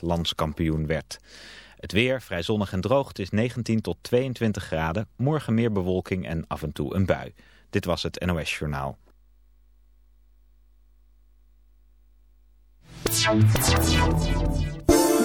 Landskampioen werd. Het weer vrij zonnig en droog. Het is 19 tot 22 graden. Morgen meer bewolking en af en toe een bui. Dit was het NOS Journaal.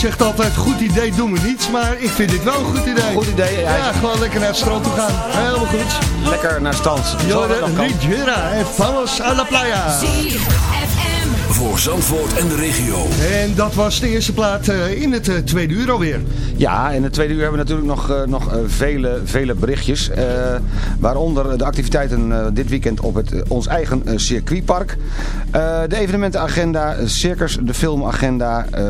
Zegt altijd, goed idee doen we niets, maar ik vind dit wel een goed idee. Goed idee. Ja, Ja, gewoon lekker naar het strand toe gaan. Helemaal goed. Lekker naar. Jorden, dat kan. Riviera en vamos a la playa. Voor Zandvoort en de regio. En dat was de eerste plaat eh, in het eh, tweede uur alweer. Ja, in het tweede uur hebben we natuurlijk nog, eh, nog vele, vele berichtjes. Eh, waaronder de activiteiten eh, dit weekend op het, ons eigen circuitpark. Eh, de evenementenagenda, circus, de filmagenda. Eh,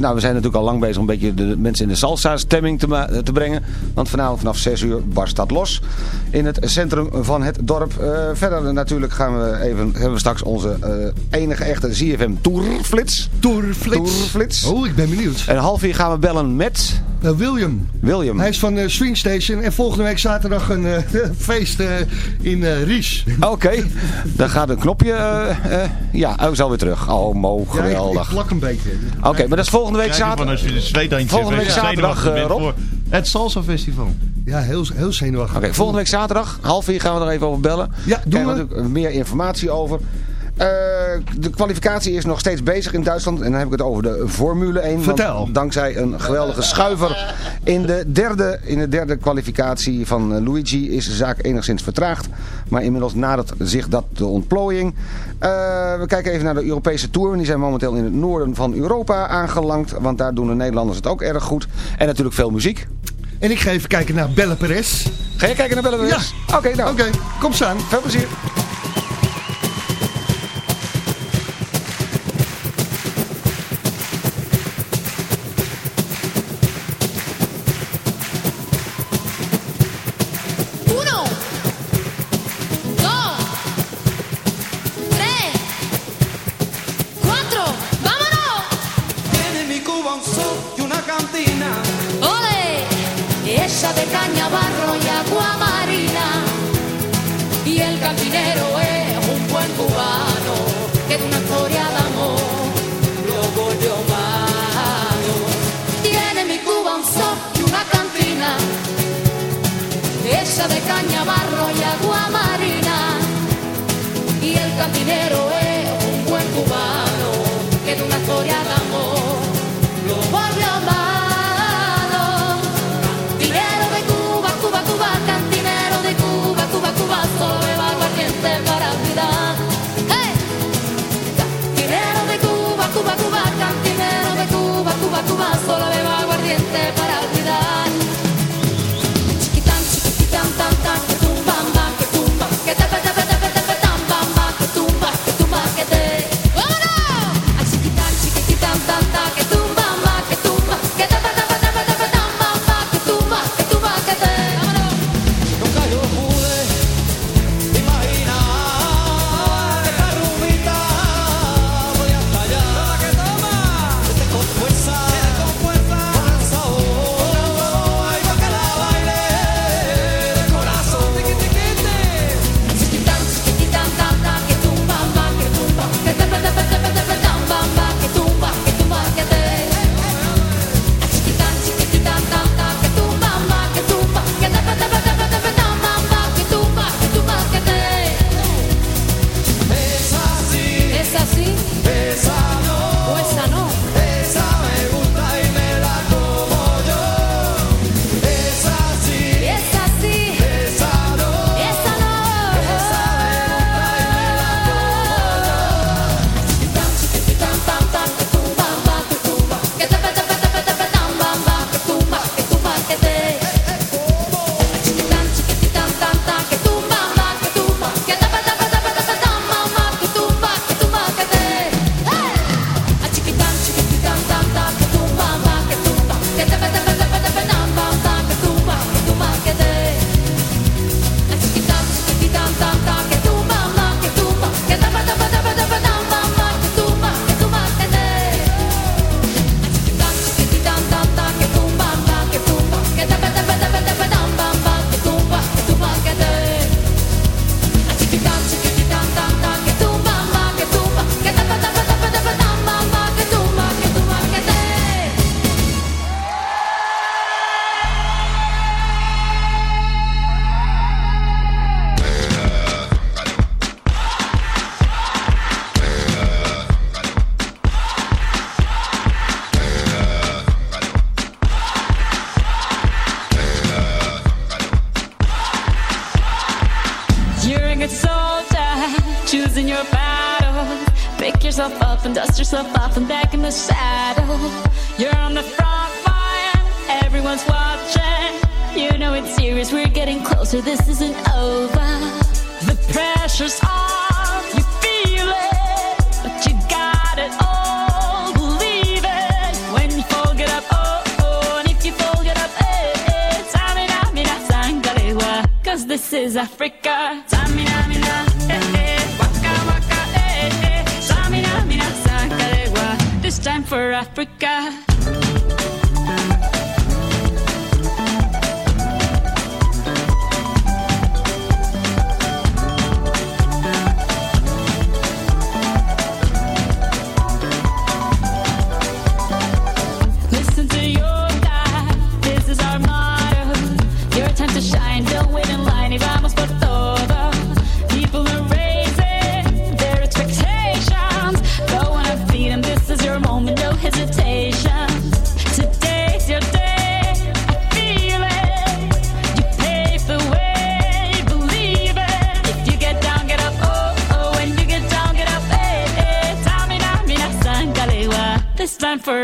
nou, we zijn natuurlijk al lang bezig om een beetje de mensen in de salsa stemming te, te brengen. Want vanavond vanaf 6 uur barst dat los. In het centrum van het dorp. Eh, verder natuurlijk gaan we even, hebben we straks onze enige echte ZFM Tourflits. Tourflits. Tourflits. Oh, ik ben benieuwd. En half uur gaan we bellen met Eh, William. William. Hij is van eh, Swing Station en volgende week zaterdag een eh, feest eh, in eh, Ries. Oké, dan gaat een knopje. eh, eh, ja, hij is alweer terug. Oh, mo, Ja, ik, ik geweldig. plak een beetje. Oké, maar dat is volgende week zaterdag. als je de zweethandje Volgende week zaterdag, Rob. het Salsa Festival. Ja, heel, heel zenuwachtig. Oké, volgende week zaterdag, half vier gaan we er even over bellen. Ja, doen Krijgen we. natuurlijk meer informatie over. Eh, de kwalificatie is nog steeds bezig in Duitsland. En dan heb ik het over de Formule 1. want Vertel. dankzij een geweldige schuiver in de derde, in de derde kwalificatie van Luigi is de zaak enigszins vertraagd. Maar inmiddels nadert zich dat de ontplooiing. Eh, we kijken even naar de Europese Tour. Die zijn momenteel in het noorden van Europa aangelangt. Want daar doen de Nederlanders het ook erg goed. En natuurlijk veel muziek. En ik ga even kijken naar Belle Perez. Ga je kijken naar Bellen? Ja. Oké, nou. Oké, kom staan. Veel plezier. te para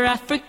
Africa.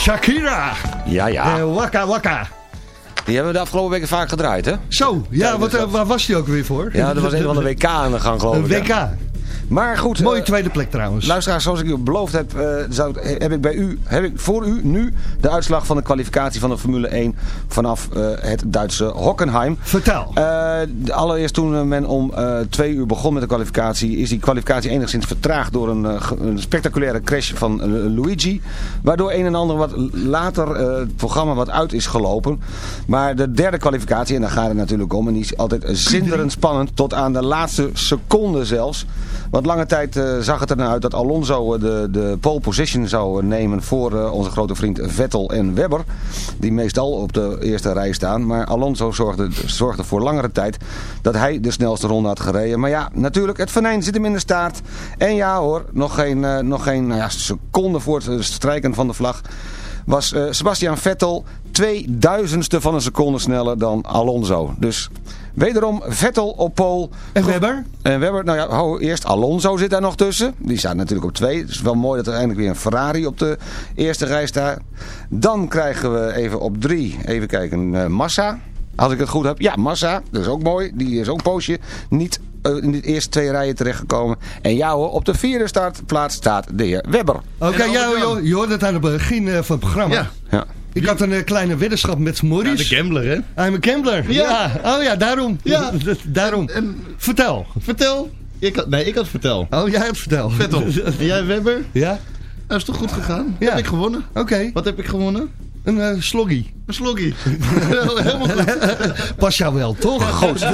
Shakira. Ja, ja. Eh, waka Waka. Die hebben we de afgelopen weken vaak gedraaid, hè? Zo, ja, wat, dus eh, waar was die ook weer voor? Ja, er was een van de WK aan de gang, geloof ik. WK. Maar goed. Mooie eh, tweede plek trouwens. Luisteraars, zoals ik u beloofd heb, eh, zou, heb ik bij u, heb ik voor u nu de uitslag van de kwalificatie van de Formule 1 vanaf eh, het Duitse Hockenheim. Vertel. Allereerst toen men om twee uur begon met de kwalificatie, is die kwalificatie enigszins vertraagd door een, spectaculaire crash van Luigi. Waardoor een en ander wat later het programma wat uit is gelopen. Maar de derde kwalificatie, en daar gaat het natuurlijk om, en die is altijd zinderend spannend tot aan de laatste seconde zelfs. Want lange tijd eh, zag het er naar uit dat Alonso eh, de, de pole position zou eh, nemen voor onze grote vriend Vettel en Webber. Die meestal op de eerste rij staan. Maar Alonso zorgde, zorgde voor langere tijd dat hij de snelste ronde had gereden. Maar ja, natuurlijk, het venijn zit hem in de staart. En ja hoor, nog geen, nog geen nou ja, seconde voor het strijken van de vlag was Sebastian Vettel 2000ste van een seconde sneller dan Alonso. Dus wederom Vettel op pole. En Webber? En Webber, nou ja, hou eerst Alonso zit daar nog tussen. Die staat natuurlijk op twee. Het is wel mooi dat er eindelijk weer een Ferrari op de eerste rij staat. Dan krijgen we even op drie, even kijken, eh, Massa. Als ik het goed heb. Ja, Massa. Dat is ook mooi. Die is ook een poosje niet eh, in de eerste twee rijen terechtgekomen. En ja hoor, op de vierde startplaats staat de heer Webber. Oké, ja, je, je hoorde het aan het begin eh, van het programma. Ja. Ja. Ik had een eh, kleine weddenschap met Maurice. Ja, de gambler, hè? I'm a gambler. Ja. Ja. Oh ja, daarom. Ja. daarom. En, Vertel. vertel. Ik had, nee, ik had vertel. Oh, jij hebt verteld. Vettel. En jij Webber? Ja? Dat is toch goed gegaan? Ja. Heb ik gewonnen? Oké. Wat heb ik gewonnen? Een eh, sloggy. Een sloggy. Helemaal goed. Pas jou wel, toch? Goed.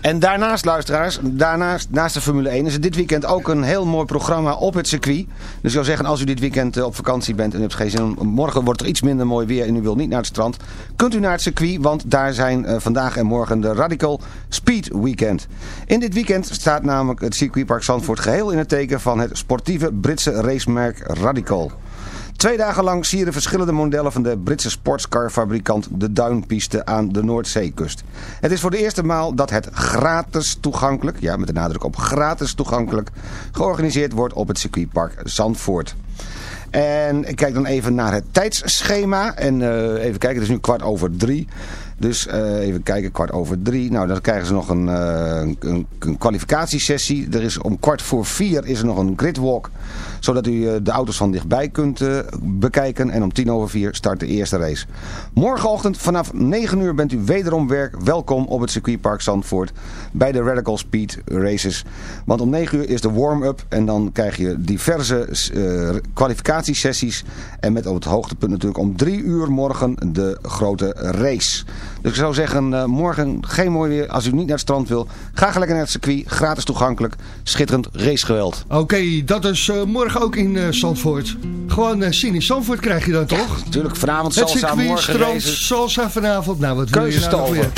En daarnaast, luisteraars, daarnaast, naast de Formule 1 is het dit weekend ook een heel mooi programma op het circuit. Dus ik zou zeggen, als u dit weekend eh, op vakantie bent en u hebt geen zin om, morgen wordt er iets minder mooi weer en u wilt niet naar het strand, kunt u naar het circuit, want daar zijn eh, vandaag en morgen de Radical Speed Weekend. In dit weekend staat namelijk het circuitpark Zandvoort geheel in het teken van het sportieve Britse racemerk Radical. Twee dagen lang sieren verschillende modellen van de Britse sportscarfabrikant de Duinpiste aan de Noordzeekust. Het is voor de eerste maal dat het gratis toegankelijk, ja met de nadruk op gratis toegankelijk, georganiseerd wordt op het circuitpark Zandvoort. En ik kijk dan even naar het tijdsschema. En eh, even kijken, het is nu kwart over drie. Dus eh, even kijken, kwart over drie. Nou, dan krijgen ze nog een, eh, een, een kwalificatiesessie. Er is om kwart voor vier is er nog een gridwalk. Zodat u eh, de auto's van dichtbij kunt bekijken. En om tien over vier start de eerste race. Morgenochtend vanaf 9 uur bent u wederom werk welkom op het circuitpark Zandvoort. Bij de Radical Speed Races. Want om 9 uur is de warm-up. En dan krijg je diverse kwalificatiesessies. En met op het hoogtepunt natuurlijk om 3 uur morgen de grote race. Dus ik zou zeggen, eh, morgen geen mooi weer. Als u niet naar het strand wil, ga lekker naar het circuit. Gratis toegankelijk. Schitterend racegeweld. Oké, dat is eh, morgen ook in eh, Zandvoort. Gewoon zien in Zandvoort krijg je dan toch? Natuurlijk, vanavond Het salsa, circuit, morgen strand, races. salsa vanavond. Nou, wat wil je nou weer?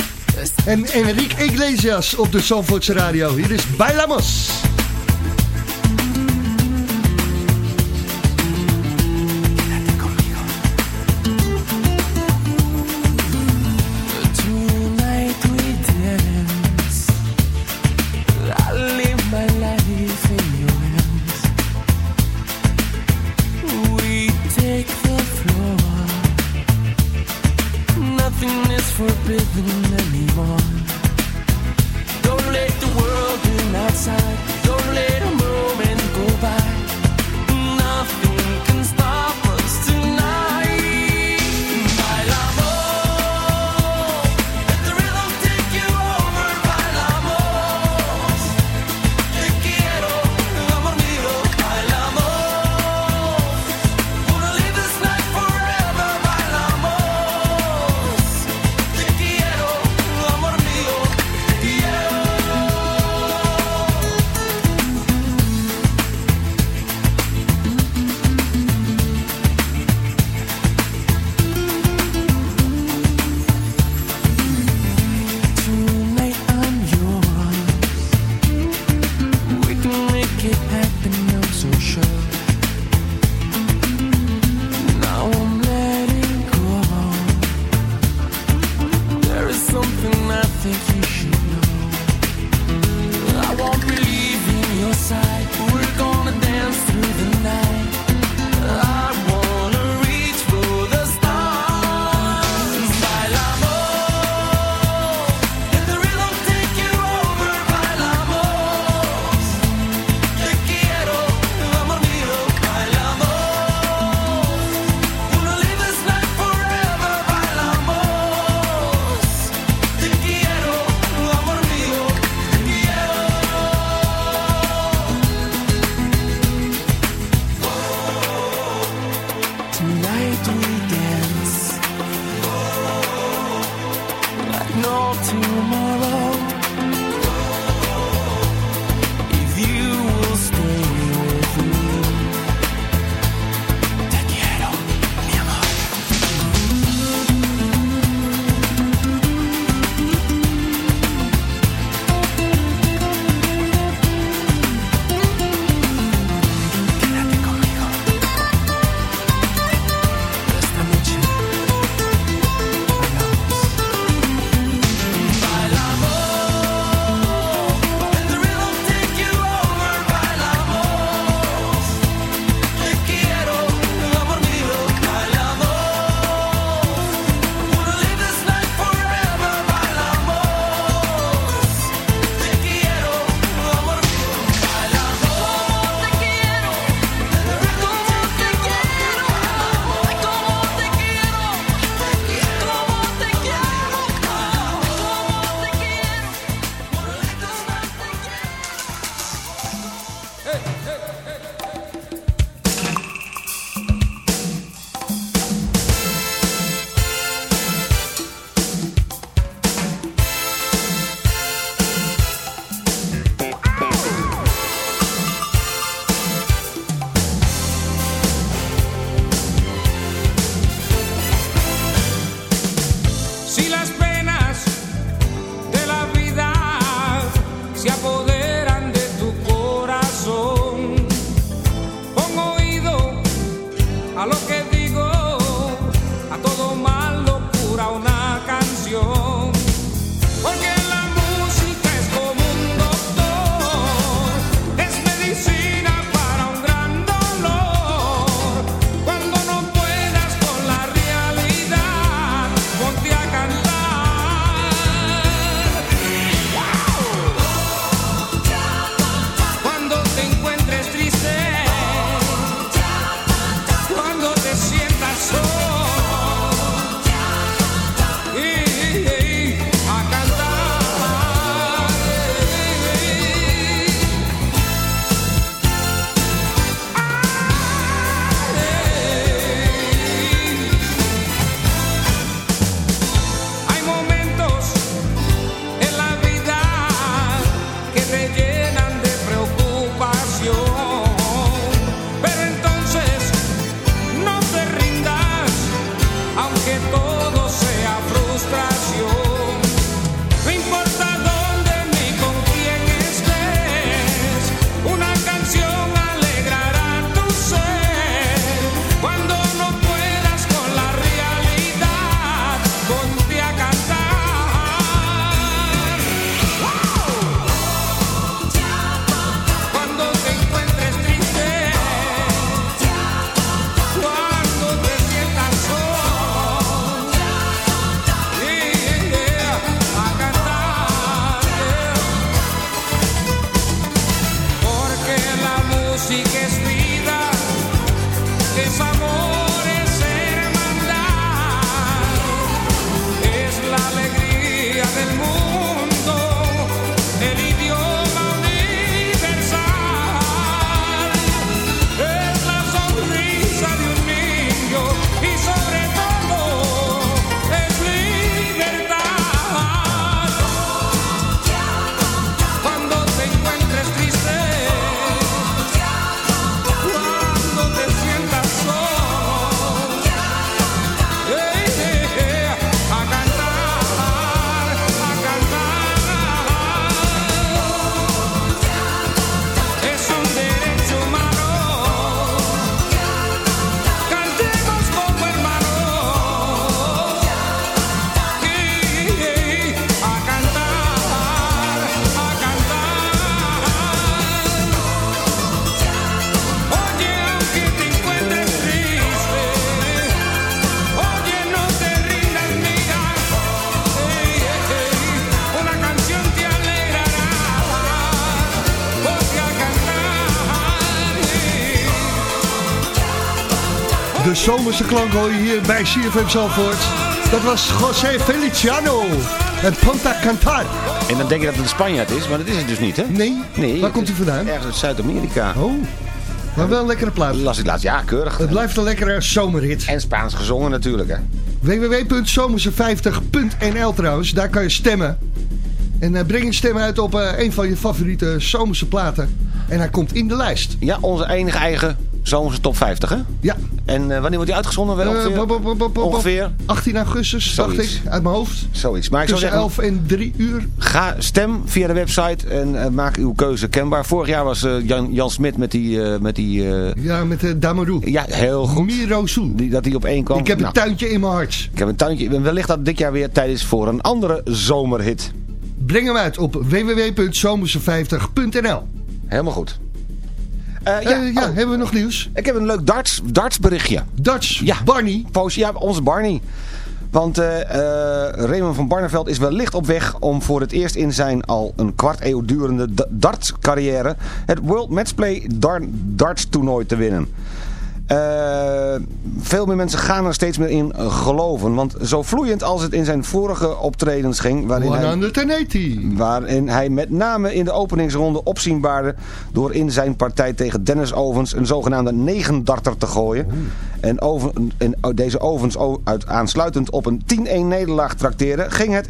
En Enrique Iglesias op de Zandvoortse radio. Hier is Bailamos. Nothing is forbidden anymore. Don't let the world in outside. Don't let a zomerse klank hoor je hier bij CFM Zalvoort. Dat was José Feliciano. En Ponta Cantar. En dan denk je dat het een Spanjaard is, maar dat is het dus niet, hè? Nee? Nee. Waar komt hij vandaan? Ergens uit Zuid-Amerika. Oh, maar wel een lekkere plaat. Las ik laatst. Ja, keurig. Het blijft een lekkere zomerhit. En Spaans gezongen natuurlijk, hè? www.zomerse50.nl trouwens, daar kan je stemmen. En eh, breng je stem uit op eh, een van je favoriete zomerse platen. En hij komt in de lijst. Ja, onze enige eigen zomerse top 50, hè? Ja. En eh, wanneer wordt die uitgezonden? Wel Eh, ongeveer? bop, bop, bop, bop, bop. ongeveer? 18 augustus, dacht ik, uit mijn hoofd. Zoiets. Maar ik zou Tussen zeggen, 11 en 3 uur. ga stem via de website en eh, maak uw keuze kenbaar. Vorig jaar was Jan, Jan Smit met die... met die Ja, met de Damarou. ja, heel goed. Miro. Die, dat hij op één kwam. Ik heb een Nou, tuintje in mijn hart. ik heb een tuintje. Wellicht dat dit jaar weer tijd is voor een andere zomerhit. Breng hem uit op www.zomerse50.nl Helemaal goed. Eh, Ja, ja, ja oh, hebben we nog nieuws? ik heb een leuk darts, darts berichtje. Dutch, Ja. Barney. Poos, ja, onze Barney. Want eh, eh, Raymond van Barneveld is wellicht op weg om voor het eerst in zijn al een kwart eeuw durende da- darts-carrière het World Matchplay Dar- Darts toernooi te winnen. Eh, veel meer mensen gaan er steeds meer in geloven. Want zo vloeiend als het in zijn vorige optredens ging... Waarin hij, 180. waarin hij met name in de openingsronde opzien baarde... door in zijn partij tegen Dennis Ovens een zogenaamde negendarter te gooien. En, Oven, en deze Ovens uit, aansluitend op een 10-1 nederlaag trakteren... ging het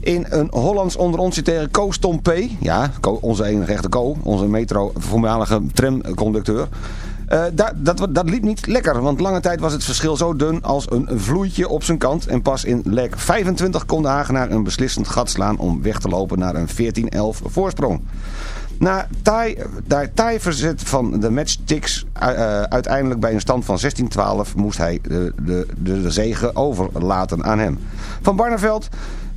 in een Hollands onder onsje tegen Co Stompé. Ja, onze enige echte Co. Onze metro, voormalige tramconducteur. Eh, dat, dat, dat liep niet lekker, want lange tijd was het verschil zo dun als een vloeitje op zijn kant. En pas in lek 25 kon de Hagenaar een beslissend gat slaan om weg te lopen naar een 14-11 voorsprong. Na taai, taai verzet van de matchsticks eh, eh, uiteindelijk bij een stand van 16-12 moest hij de, de, de, de zege overlaten aan hem. Van Barneveld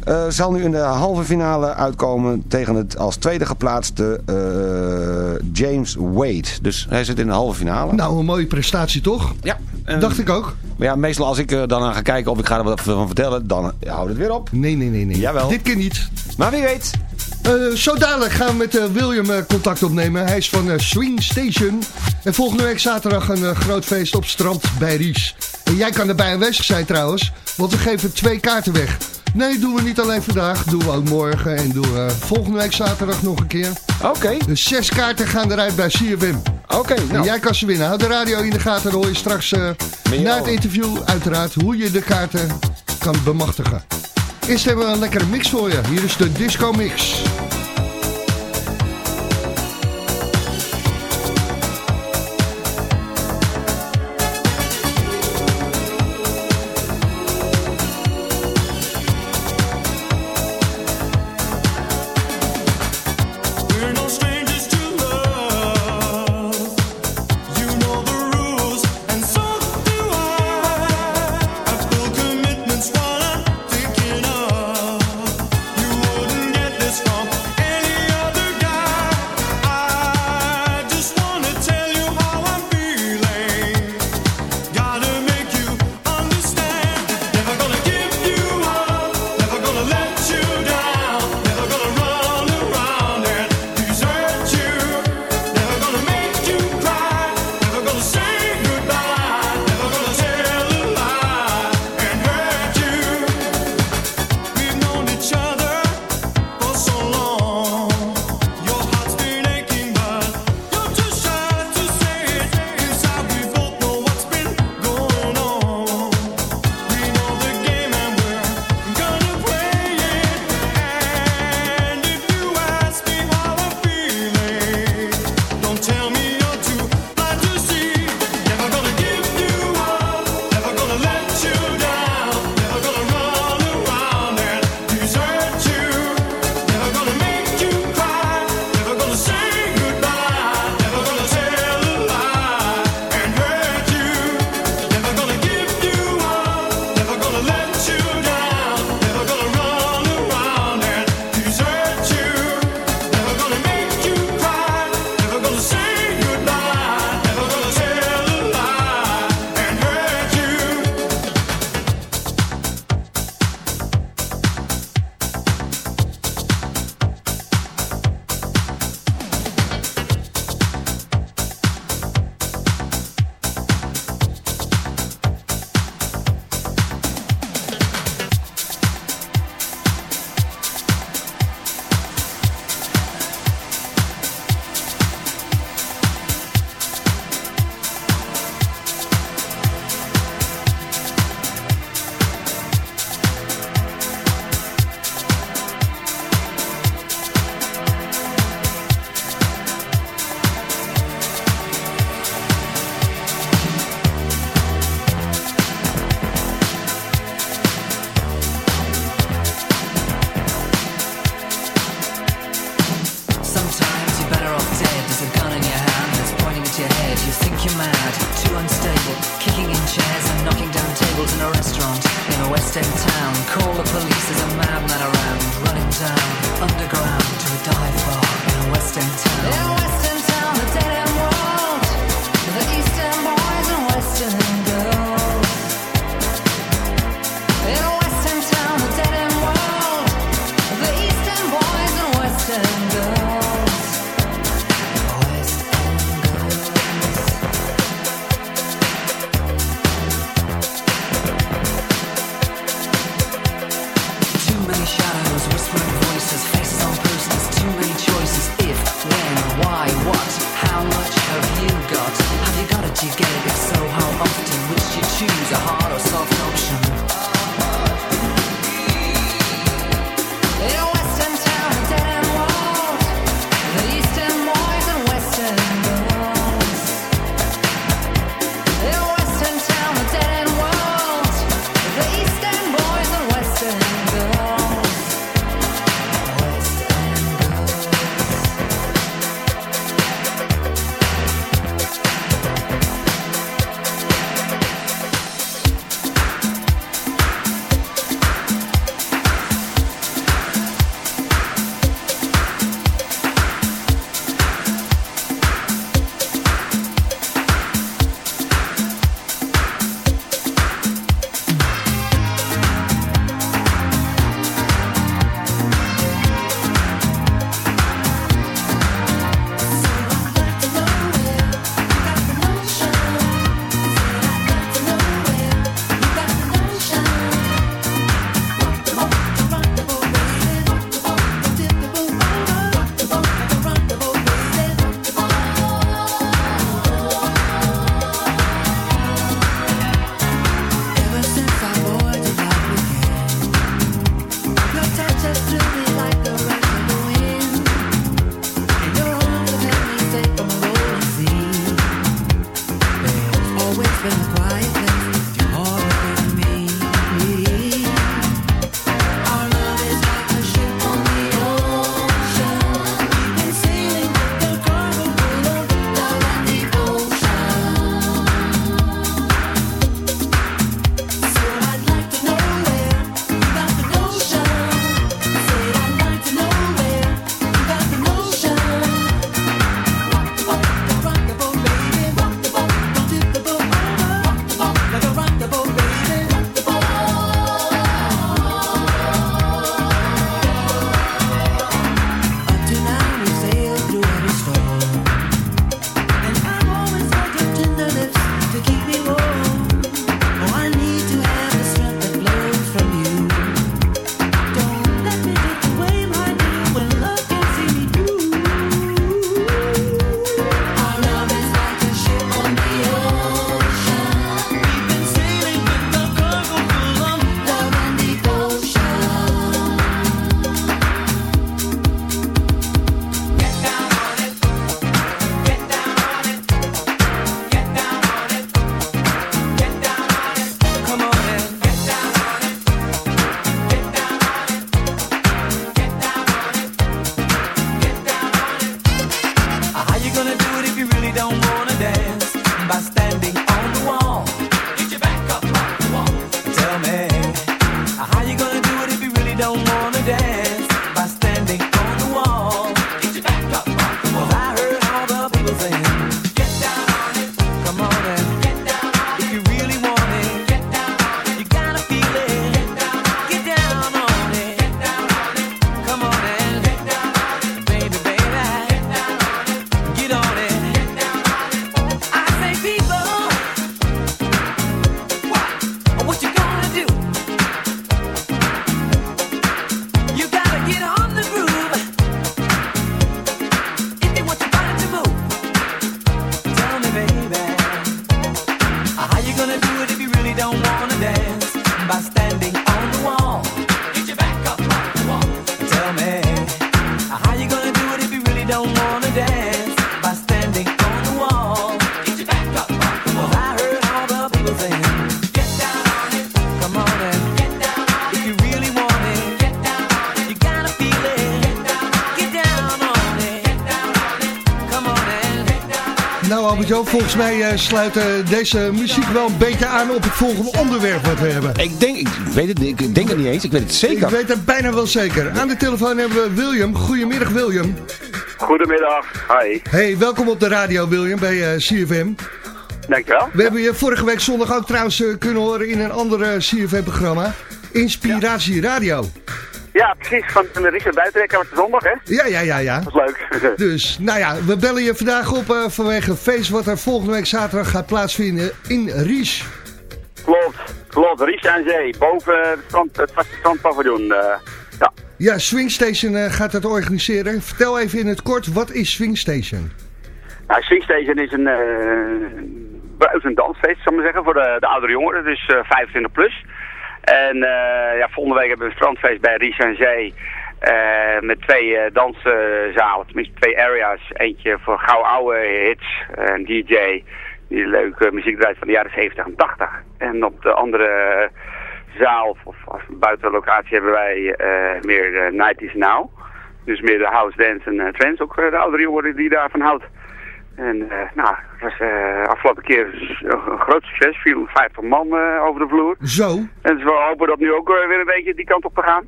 eh, zal nu in de halve finale uitkomen tegen het als tweede geplaatste eh, James Wade. Dus hij zit in de halve finale. Nou, een mooie prestatie toch? Ja. Dacht ik ook. Maar ja, meestal als ik er dan aan ga kijken of ik ga er wat van vertellen, dan eh, houdt het weer op. Nee, nee, nee. nee. Jawel. Dit keer niet. Maar wie weet. Eh, zo dadelijk gaan we met eh, William eh, contact opnemen. Hij is van Swing Station. En volgende week zaterdag een groot feest op strand bij Ries. En jij kan erbij aanwezig zijn trouwens. Want we geven twee kaarten weg. Nee, doen we niet alleen vandaag. Doen we ook morgen. En doen we volgende week zaterdag nog een keer. Oké, Dus zes kaarten gaan eruit bij CFM. oké. En nou. jij kan ze winnen. Houd de radio in de gaten. Dan hoor je straks na het interview uiteraard hoe je de kaarten kan bemachtigen. Eerst hebben we een lekkere mix voor je. Hier is de Disco Mix. Albert-Jan, volgens mij eh, sluit eh, deze muziek wel een beetje aan op het volgende onderwerp wat we hebben. Ik denk, ik weet het niet, ik denk het niet eens, ik weet het zeker. Ik weet het bijna wel zeker. Aan de telefoon hebben we William. Goedemiddag William. Goedemiddag, hi. Hey, welkom op de radio William bij eh, CFM. Dankjewel. We hebben je vorige week zondag ook trouwens kunnen horen in een ander eh, CFM-programma. Inspiratie Radio. Ja, precies, van de Richard Buitenrekker met de zondag, hè? Ja, ja, ja, ja. Dat is leuk. Dus, nou ja, we bellen je vandaag op eh, vanwege een feest wat er volgende week zaterdag gaat plaatsvinden in Ries. klopt, klopt. Ries aan Zee, boven het, strand, het vaste strandpaviljoen. eh, ja. Ja, Swing Station eh, gaat dat organiseren. Vertel even in het kort, wat is Swing Station? Nou, Swing Station is een uh, bruis- en dansfeest, zal ik maar zeggen, voor de, de oudere jongeren, dus eh 25 plus. En eh, ja, volgende week hebben we een strandfeest bij Ries aan Zee. eh, met twee eh, danszalen, tenminste twee areas. Eentje voor gauw oude hits, een DJ die leuke muziek draait van de jaren 70 en 80. En op de andere zaal, of, of buiten locatie, hebben wij eh, meer de 90s now. Dus meer de house dance en trance, ook de oudere jongeren die daarvan houdt. En eh, nou, het was eh afgelopen keer een groot succes, 450 man eh, over de vloer. Zo. En dus we hopen dat nu ook weer een beetje die kant op te gaan.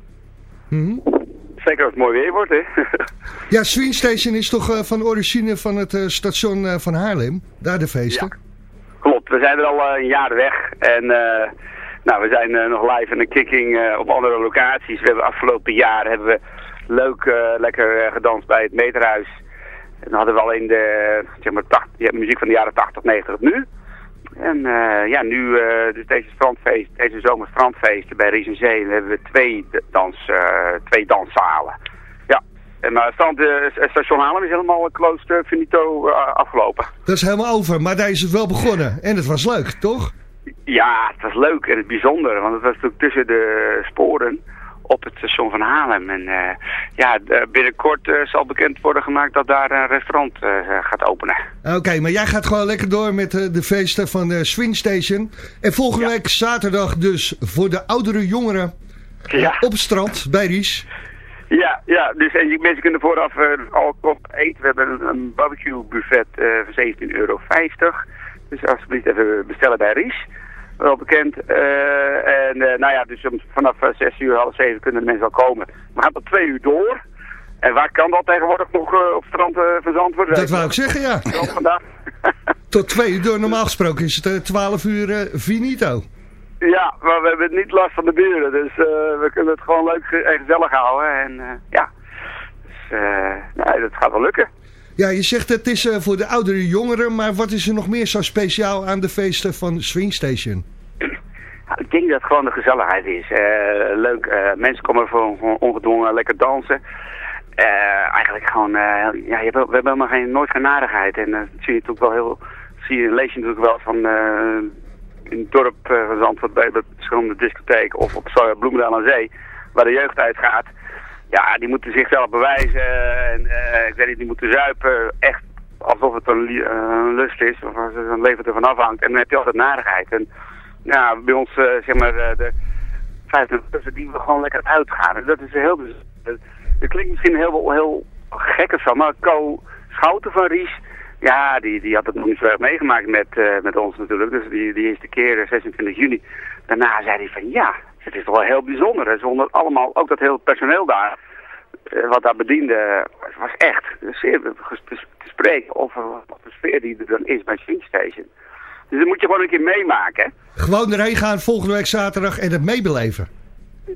Mhm. Zeker als het mooi weer wordt, hè. Ja, Swing Station is toch van origine van het station van Haarlem? Daar de feesten? Klopt, we zijn er al een jaar weg en nou, we zijn nog live in de kicking op andere locaties. We hebben afgelopen jaar hebben we leuk, lekker gedanst bij het Meterhuis. Dan hadden we al in de zeg maar, 80, ja, muziek van de jaren 80, 90 nu. En eh, ja, nu, eh, dus deze strandfeest, deze zomer strandfeesten bij Ries en Zee, hebben we twee, dans, eh, twee danszalen. Ja, en maar strand, station Haarlem is helemaal closed finito afgelopen. Dat is helemaal over, maar daar is het wel begonnen. En het was leuk, toch? Ja, het was leuk en het bijzondere, want het was natuurlijk tussen de sporen op het station van Haarlem. En eh, ja, d- binnenkort eh, zal bekend worden gemaakt dat daar een restaurant eh, gaat openen. Oké, maar jij gaat gewoon lekker door met eh, de feesten van de Swing Station. En volgende week zaterdag dus voor de oudere jongeren Ja. op het strand bij Ries. Ja, ja, dus en je mensen kunnen vooraf eh, al op eten. We hebben een, een barbecue buffet eh voor 17,50 euro. Dus alsjeblieft even bestellen bij Ries. Wel bekend. Eh, en eh, nou ja, dus vanaf eh, 6 uur, half 7 kunnen de mensen al komen. We gaan tot 2 uur door. En waar kan dat tegenwoordig nog eh, op het strand eh, van Zandvoort? Dat wou ik zeggen, ja. Vandaag. Tot twee uur door. Normaal gesproken is het eh, 12 uur eh, finito. Ja, maar we hebben niet last van de buren. Dus eh, we kunnen het gewoon leuk en gezellig houden. En eh, ja, dus uh, nee, dat gaat wel lukken. Ja, je zegt het is eh, voor de oudere jongeren, maar wat is er nog meer zo speciaal aan de feesten van Swing Station? Nou, ik denk dat het gewoon de gezelligheid is. Eh, leuk, eh, mensen komen voor, ongedwongen lekker dansen. Eigenlijk gewoon, ja, je hebt, we hebben helemaal geen, nooit geen narigheid. En dat zie je natuurlijk wel heel, zie je, lees je natuurlijk wel van in het dorp van Zandvoort bij de verschillende discotheken of op Bloemendaal aan Zee, waar de jeugd uitgaat. Ja, die moeten zichzelf bewijzen en eh, ik weet niet, die moeten zuipen. Echt alsof het eh, een lust is of als het een leven ervan afhangt. En dan heb je altijd narigheid. En ja, bij ons, eh, zeg maar, de 25 tussen die we gewoon lekker uitgaan. En dat is heel. Het klinkt misschien heel, heel gek of zo, maar Co Schouten van Ries, ja, die, die had het nog niet zo erg meegemaakt met, met ons natuurlijk. Dus die, die eerste keer, eh, 26 juni. Daarna zei hij van, ja, het is toch wel heel bijzonder. Zonder allemaal, ook dat heel personeel daar, eh, wat daar bediende, was echt zeer te, spreken over wat de sfeer die er dan is bij Swing Station. Dus dat moet je gewoon een keer meemaken. Gewoon erheen gaan volgende week zaterdag en het meebeleven.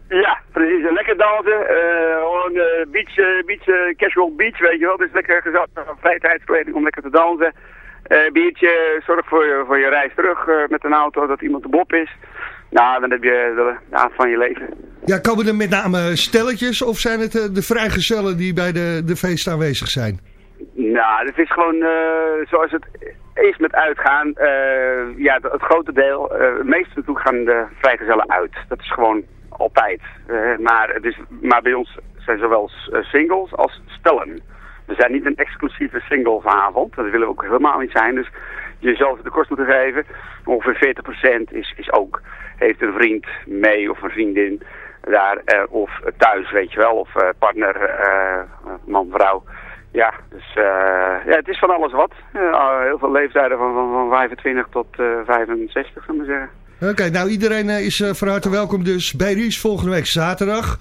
Ja, precies. Lekker dansen. eh, gewoon eh, beach, beach casual beach, weet je wel. Dus lekker gezellig, een vrije tijdskleding om lekker te dansen. Biertje, zorg voor je, voor je reis terug met een auto, dat iemand de bob is. Nou, dan heb je de, avond van je leven. Ja, komen er met name stelletjes of zijn het eh, de vrijgezellen die bij de, de feesten aanwezig zijn? Nou, het is gewoon eh, zoals het is met uitgaan. eh, ja, het, het grote deel, eh het meeste natuurlijk gaan de vrijgezellen uit. Dat is gewoon altijd. Maar, het is, maar bij ons zijn zowel singles als stellen. We zijn niet een exclusieve singlesavond. Dat willen we ook helemaal niet zijn. Dus je zal het de kost moeten geven. Ongeveer 40% is, is ook, heeft een vriend mee of een vriendin daar. eh, of thuis, weet je wel. Of eh, partner, eh, man, vrouw. Ja, dus ja, het is van alles wat. Heel veel leeftijden van, van, van 25 tot eh 65, zou ik maar zeggen. Oké, nou iedereen is van harte welkom dus bij Ries volgende week zaterdag.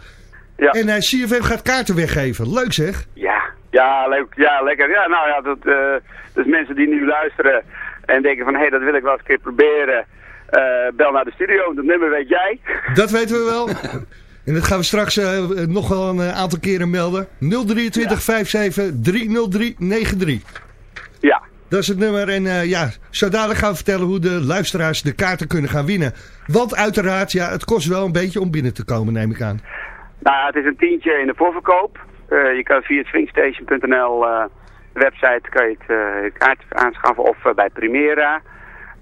Ja. En uh, CFM gaat kaarten weggeven. Leuk zeg. Ja, ja, leuk. Ja, lekker. Ja, nou ja, dat, dus mensen die nu luisteren en denken van, hé, hey, dat wil ik wel eens een keer proberen. eh, bel naar de studio, dat nummer weet jij. Dat weten we wel. En dat gaan we straks eh, nog wel een eh, aantal keren melden. 023 57 303 93. Ja. Dat is het nummer. En ja, zo dadelijk gaan we vertellen hoe de luisteraars de kaarten kunnen gaan winnen. Want uiteraard, ja, het kost wel een beetje om binnen te komen, neem ik aan. Nou, ja, het is een tientje in de voorverkoop. Je kan via swingstation.nl website kan je het eh, kaart aanschaffen of eh, bij Primera.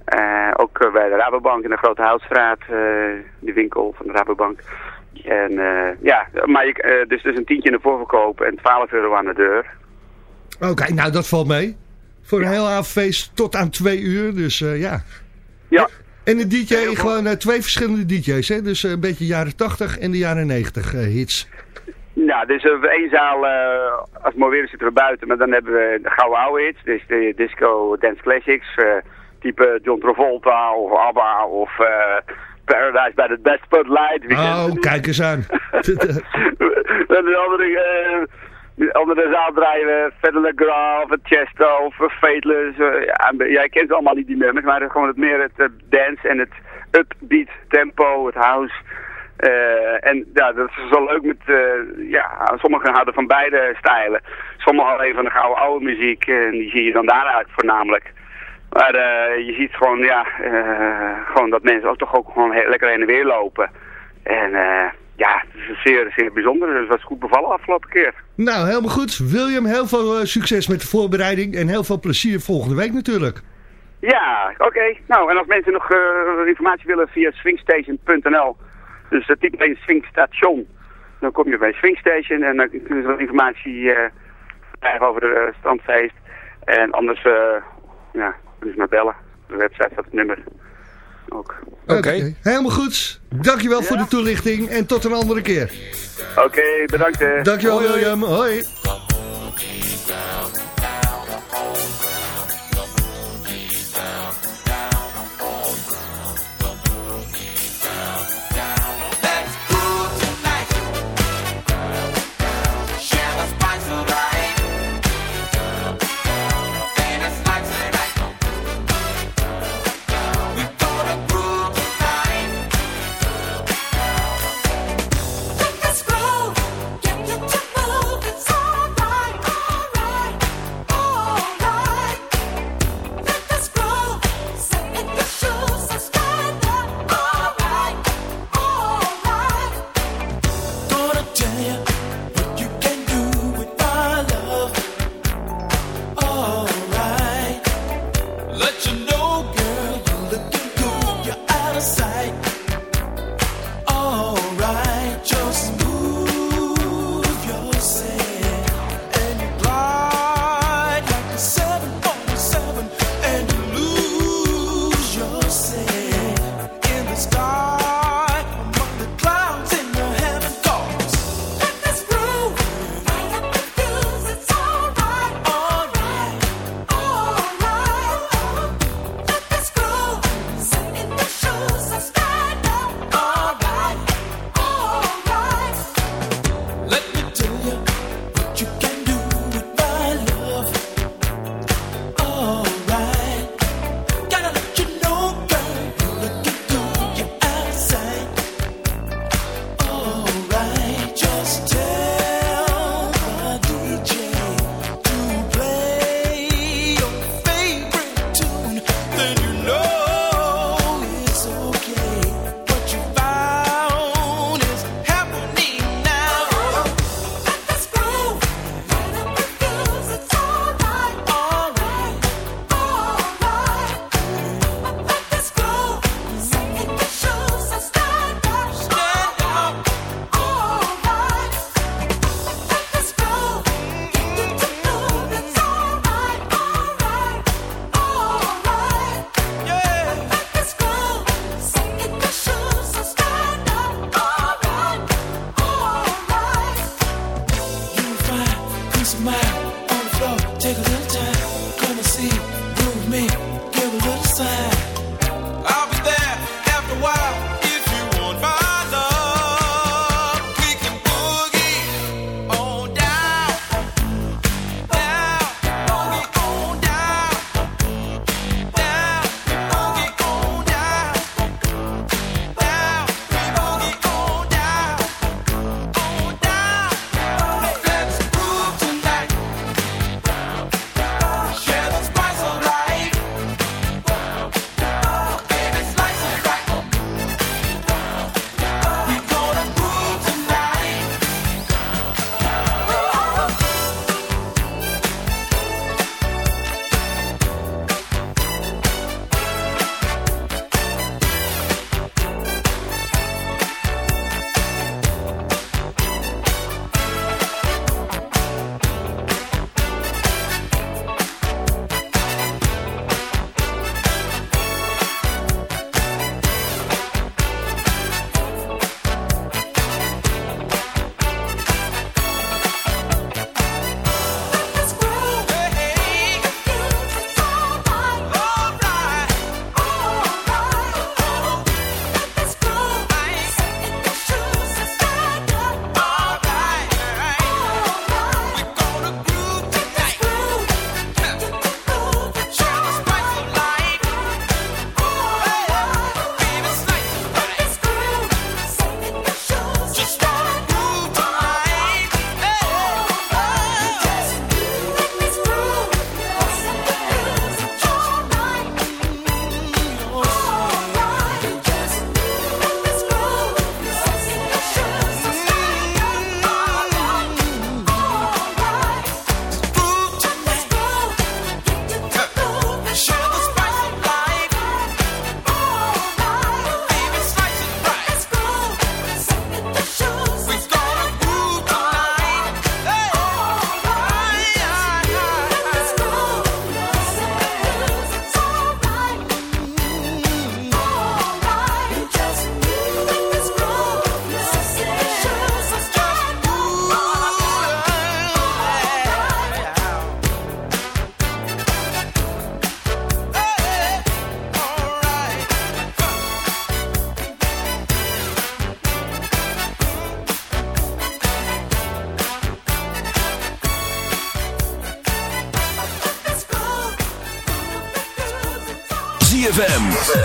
Eh, ook bij de Rabobank in de Grote Houtstraat, de winkel van de Rabobank. En ja, maar je, dus, dus een tientje in de voorverkoop en 12 euro aan de deur. Oké, nou dat valt mee. Voor een heel avondfeest tot aan twee uur, dus ja. Ja. En de DJ, gewoon twee verschillende DJ's, hè? Dus een beetje jaren 80 en de jaren 90 eh, hits. Nou, dus uh, één zaal, als het mooi weer is, zitten we buiten. Maar dan hebben we de gouden oude hits. Dus de disco dance classics. eh, type John Travolta of ABBA of eh, Paradise by the Best Spot Light. Wie kent Oh, het kijk eens aan. En de andere, eh, de andere zaal draaien we Fedde LeGrand of Chesto of Fateless. ja, jij kent allemaal niet die nummers, maar gewoon het meer het dance en het upbeat tempo, het house. Eh, en ja, dat is zo leuk met, eh, ja, sommigen houden van beide stijlen. Sommigen houden van de gouden oude muziek en die zie je dan daaruit voornamelijk. Maar eh, je ziet gewoon, ja, gewoon dat mensen ook toch ook gewoon heel lekker heen en weer lopen. En ja, het is zeer, zeer bijzonder. Dus het was goed bevallen afgelopen keer. Nou, helemaal goed. William, heel veel succes met de voorbereiding en heel veel plezier volgende week natuurlijk. Ja, oké. Nou, en als mensen nog informatie willen via swingstation.nl. Dus uh, typ in swingstation. Dan kom je bij Swingstation en dan kunnen ze wat informatie eh, krijgen over de eh, standfeest. En anders, eh ja, kunnen ze maar bellen. Op de website staat het nummer ook. Oké. Helemaal goed. Dankjewel voor de toelichting en tot een andere keer. Oké, bedankt. eh. Dankjewel hoi. William. Hoi.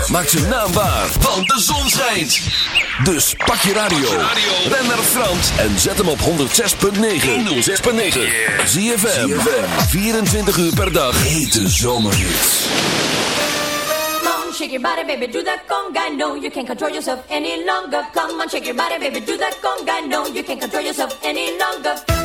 Maakt zijn naam waar, want de zon schijnt. Dus pak je radio, ren naar Frans en zet hem op 106.9. 106.9. Zie je 24 uur per dag. Hete zomerhits. Come shake your body, baby, do that conga. No, you can't control yourself any longer. Come on, shake your body, baby, do that conga. No, you can't control yourself any longer.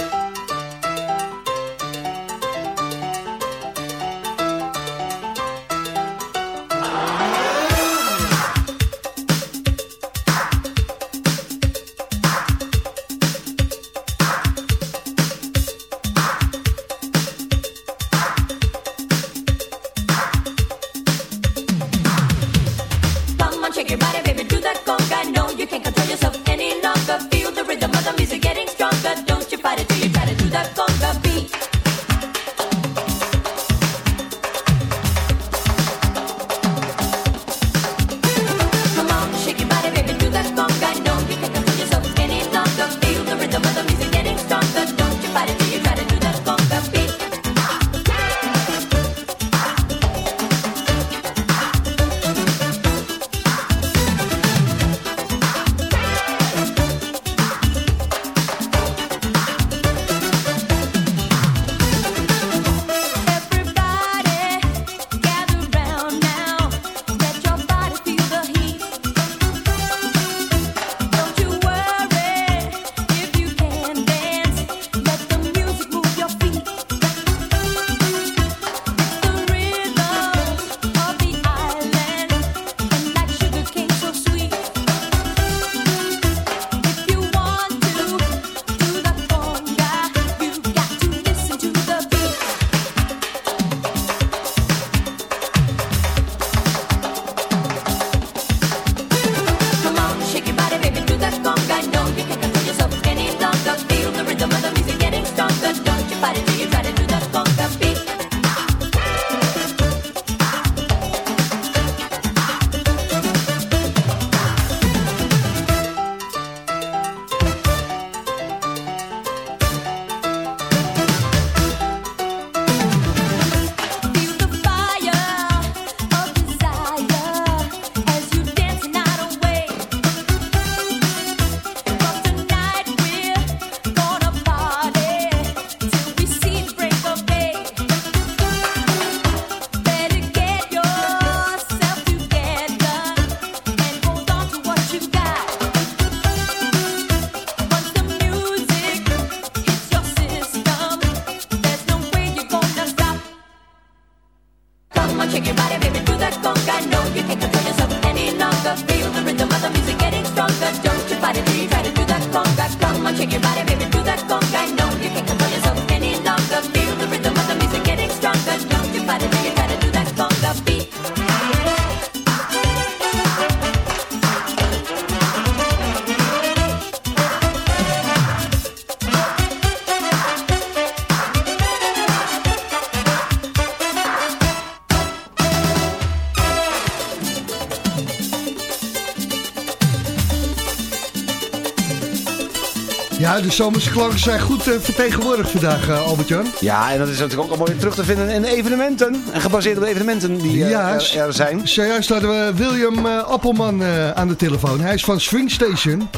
Zomerse klanken zijn goed eh, vertegenwoordigd vandaag, eh, Albert-Jan. Ja, en dat is natuurlijk ook al mooi terug te vinden in evenementen. En gebaseerd op de evenementen die eh, Ja, er, er zijn. Zojuist hadden we William Appelman aan de telefoon. Hij is van Swing Station.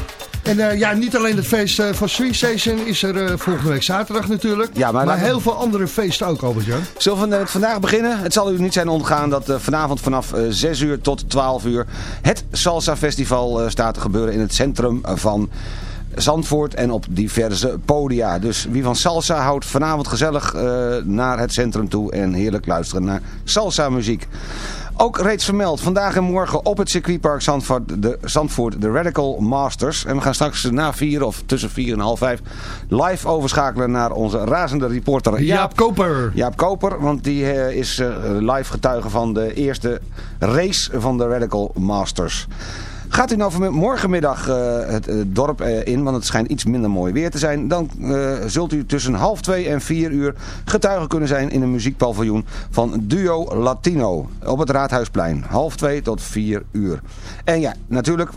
En ja, niet alleen het feest van Swing Station is er volgende week zaterdag natuurlijk. Ja, maar maar laten we- heel veel andere feesten ook, Albert-Jan. Zullen we vandaag beginnen? Het zal u niet zijn ontgaan dat vanavond vanaf eh, 6 uur tot 12 uur het Salsa Festival staat te gebeuren in het centrum van Zandvoort en op diverse podia. Dus wie van salsa houdt vanavond gezellig eh, naar het centrum toe en heerlijk luisteren naar salsa muziek. Ook reeds vermeld, vandaag en morgen op het circuitpark Zandvoort de, Zandvoort de Radical Masters. En we gaan straks na vier of tussen vier en half vijf live overschakelen naar onze razende reporter Jaap Koper. Jaap Koper, want die eh, is eh, live getuige van de eerste race van de Radical Masters. Gaat u nou vanmi- morgenmiddag eh, het eh, dorp eh, in, want het schijnt iets minder mooi weer te zijn, dan zult u tussen half twee en vier uur getuige kunnen zijn in een muziekpaviljoen van Duo Latino op het Raadhuisplein. Half twee tot vier uur. En ja, natuurlijk,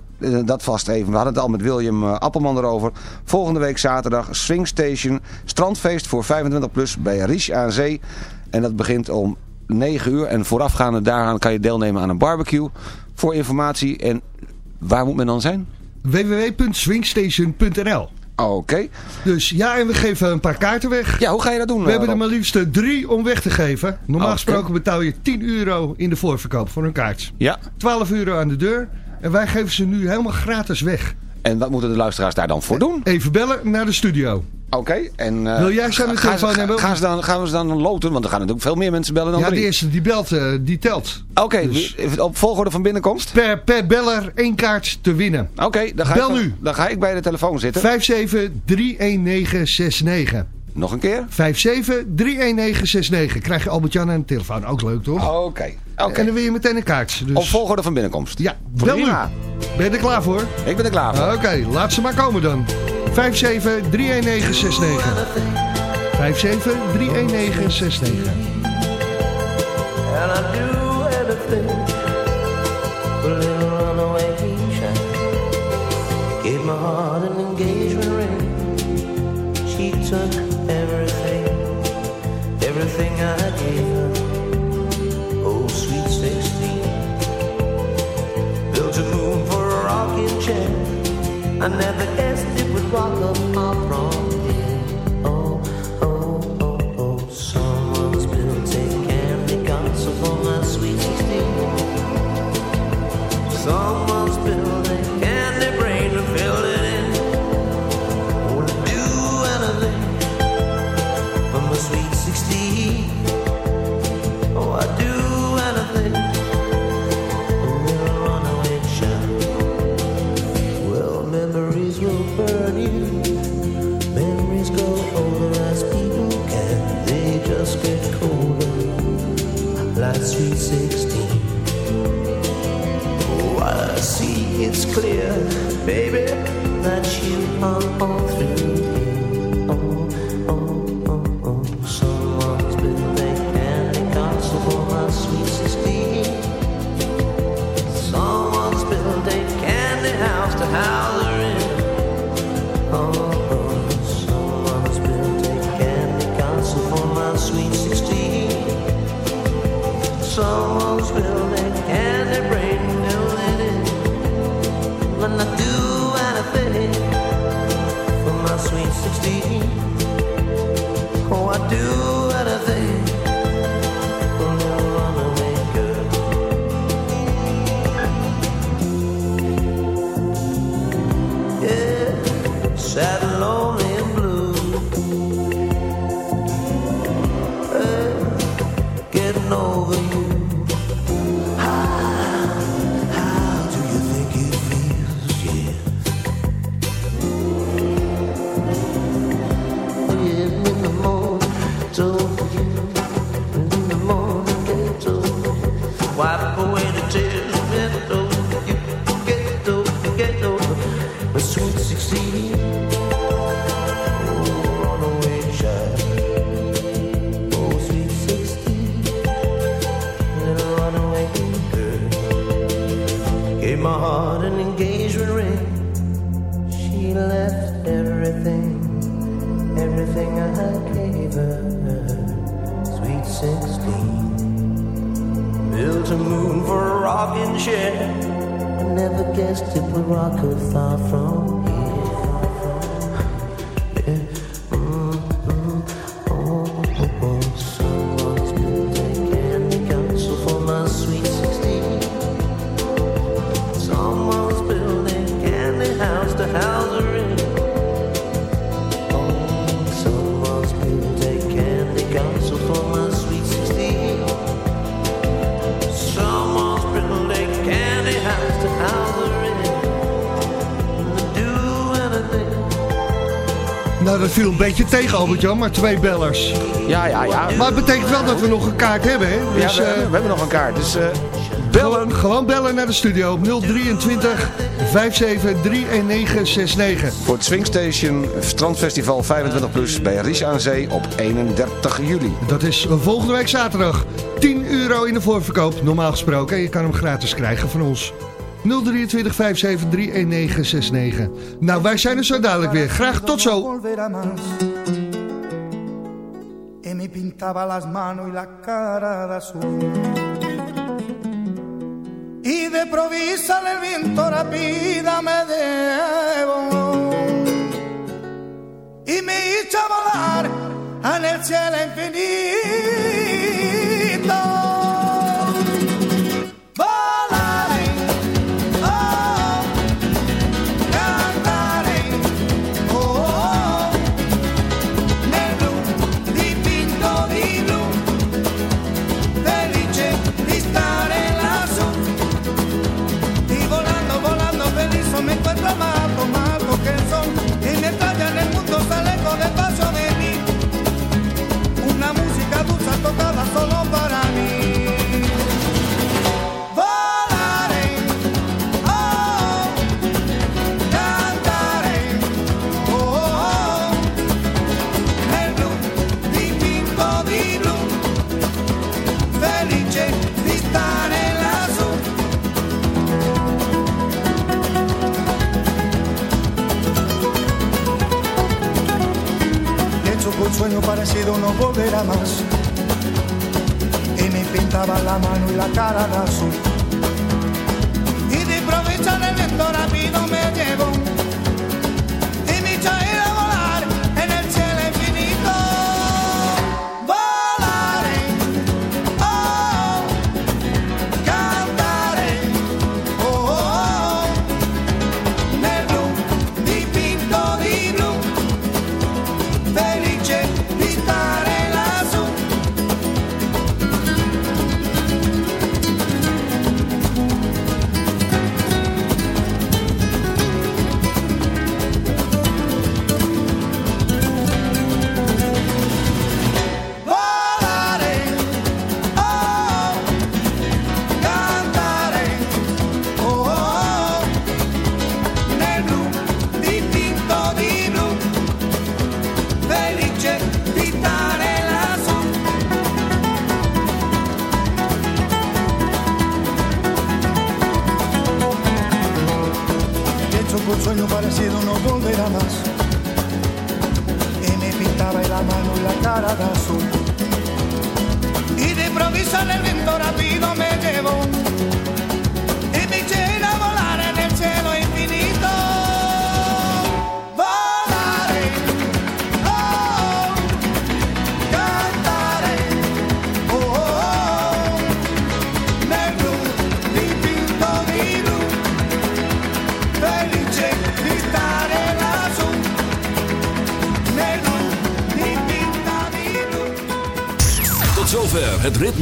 dat vast even. We hadden het al met William Appelman erover. Volgende week zaterdag Swing Station, strandfeest voor 25 plus bij Ries aan Zee. En dat begint om 9 uur. En voorafgaande daaraan kan je deelnemen aan een barbecue. Voor informatie en waar moet men dan zijn? www.swingstation.nl Oké. Dus ja, en we geven een paar kaarten weg. Ja, hoe ga je dat doen? We hebben eh, er maar liefst eh, drie om weg te geven. Normaal gesproken betaal je 10 euro in de voorverkoop voor een kaart. Ja. 12 euro aan de deur. En wij geven ze nu helemaal gratis weg. En wat moeten de luisteraars daar dan voor doen? Even bellen naar de studio. Oké. En, eh, Wil jij zo de telefoon hebben? Gaan, ze dan, gaan we ze dan loten? Want er gaan natuurlijk veel meer mensen bellen dan Ja, de eerste die belt, eh, die telt. Oké, wie- op volgorde van binnenkomst? Per, per beller één kaart te winnen. Oké, dan, ga Bel ik- nu. dan ga ik bij de telefoon zitten. 5731969. Nog een keer? 5731969. Krijg je Albert-Jan aan de telefoon. Ook leuk, toch? Oké. Oh, okay. En dan wil je meteen een kaartje. Dus... Op volgorde van binnenkomst. Ja, wel nu. Ben je er klaar voor? Ik ben er klaar voor. Oké, okay, laat ze maar komen dan. 57 31969. 57 31969. I never guessed it would rock up sweet 16. Oh, I see it's clear, baby, that you are all Someone's building a candy brain, fill it in. When I do anything for my sweet 16. Oh, I do viel een beetje tegen, Albert-Jan, maar twee bellers. Ja, ja, ja. Maar het betekent wel dat we nog een kaart hebben, hè? Ja, Dus, we, eh, hebben- we hebben nog een kaart. Dus eh, Gewoon, gewoon bellen naar de studio op 023 57 31969. voor het Swingstation Strandfestival 25 Plus bij Ries aan Zee op 31 juli. Dat is volgende week zaterdag. 10 euro in de voorverkoop, normaal gesproken. En je kan hem gratis krijgen van ons. 023 57 31969. Nou, wij zijn er zo dadelijk weer. Graag tot zo. me pintaba las manos y la cara de azul. Y de provisa el viento rápida me debo y me hizo volar en el cielo infinito. Parecido no volverá más. Y me pintaba la mano y la cara de azul.